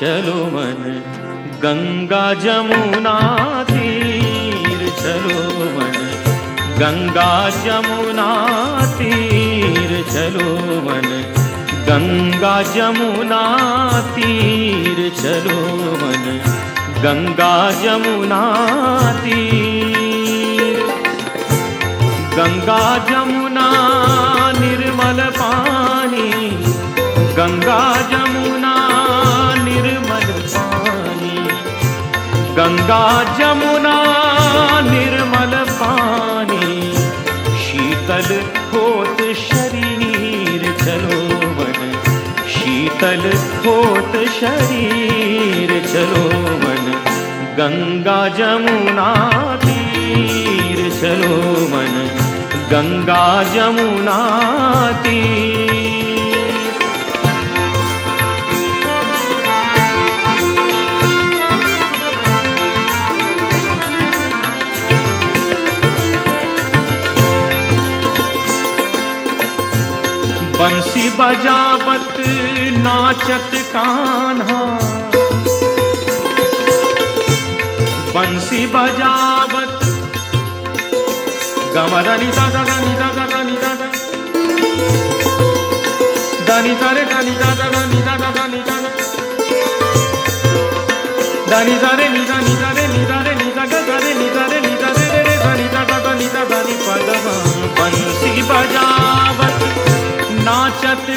चलो मन गंगा जमुना तीर। चलो मन गंगा जमुना तीर। चलो मन गंगा जमुना तीर, चलो मन। गंगा जमुना तीर। गंगा जमुना निर्मल पानी। गंगा जमुना निर्मल पानी। गंगा जमुना निर्मल पानी। शीतल होत शरीर शीतल होत शरीर चलो गंगा जमुना तीर चलो मन गंगा जमुना तीर बंसी बजावत, नाचत कान्हा। बंसी बजावत। गमदा नि दा दा नि दा दा नि दा दा दानि दा रे दानि दा दा नि दा दा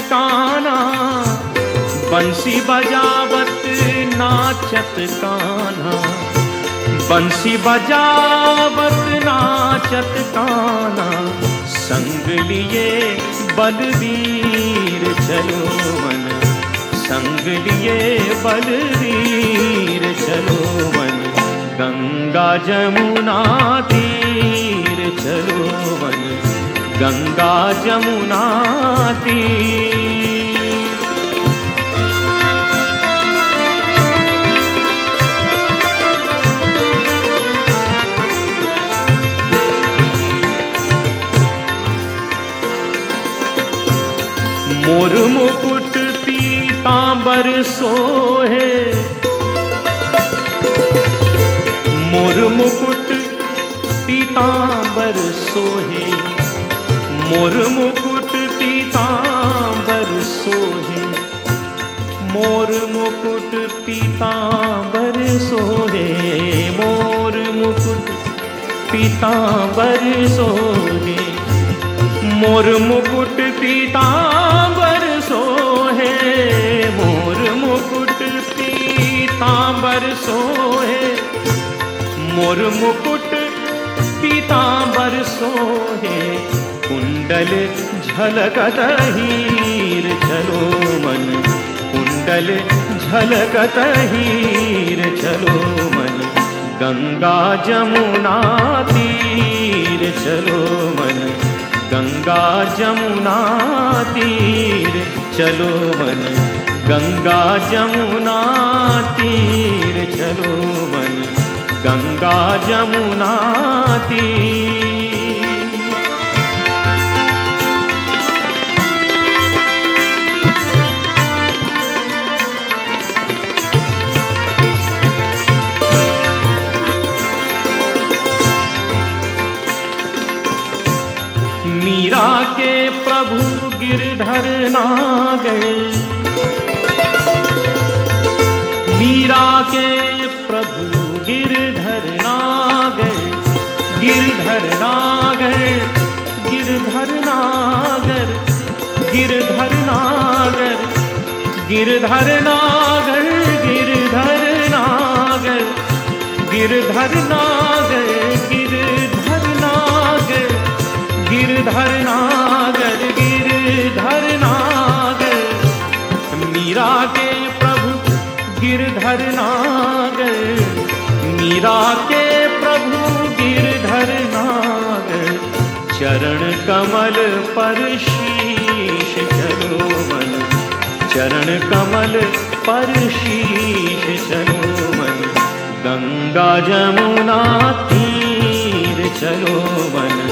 काना। बंसी बजावत नाचत काना। बंसी बजावत नाचत काना। संग लिए बलवीर चलो मन। संग लिए बलवीर चलो मन। गंगा जमुना तीर चलो मन। गंगा जमुना तीर मोर मुकुट पीतांबर सोहे। मोर मुकुट पीतांबर सोहे। मोर मुकुट पीतांबर सोहे। मोर मुकुट पीतांबर सोहे। मोर मुकुट पीतांबर सोहे। मोर मुकुट पीतांबर सोहे, मोर मुकुट पीतांबर सोहे, मोर मुकुट पीतांबर सोहे। कुंडल झलकत हीर, चलो मन। कुंडल झलकत हीर, चलो मन। गंगा जमुना तीर, चलो मन। गंगा जमुना तीर। चलो मन गंगा जमुना तीर। चलो मन गंगा जमुना तीर। मीरा के प्रभु गिरधर नागर मीरा के प्रभु गिरधर नागर गिरधर नागर गिरधर नागर गिरधर नागर गिरधर नागर गिरधर नागर गिरधर नागर गिरधर नागर गिरधर नागर मीरा के प्रभु गिरधर नागर मीरा के प्रभु गिरधर नागर चरण कमल पर शीश चलो मन। चरण कमल पर शीश चलो मन। गंगा जमुना तीर चलो मन।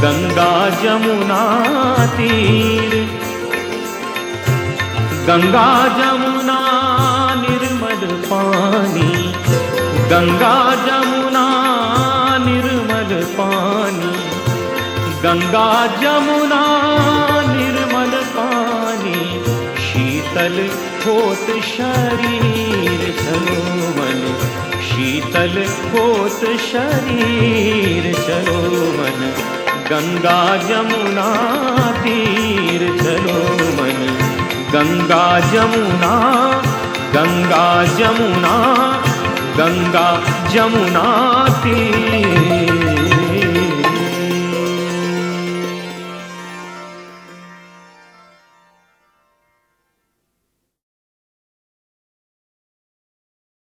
गंगा जमुना तीर। गंगा जमुना, निर्मल पानी। गंगा जमुना, निर्मल पानी। गंगा जमुना, निर्मल पानी। शीतल होत शरीर चलो मन। शीतल होत शरीर चलो मन। गंगा जमुना तीर चलो मन। गंगा जमुना गंगा जमुना गंगा जमुना तीर।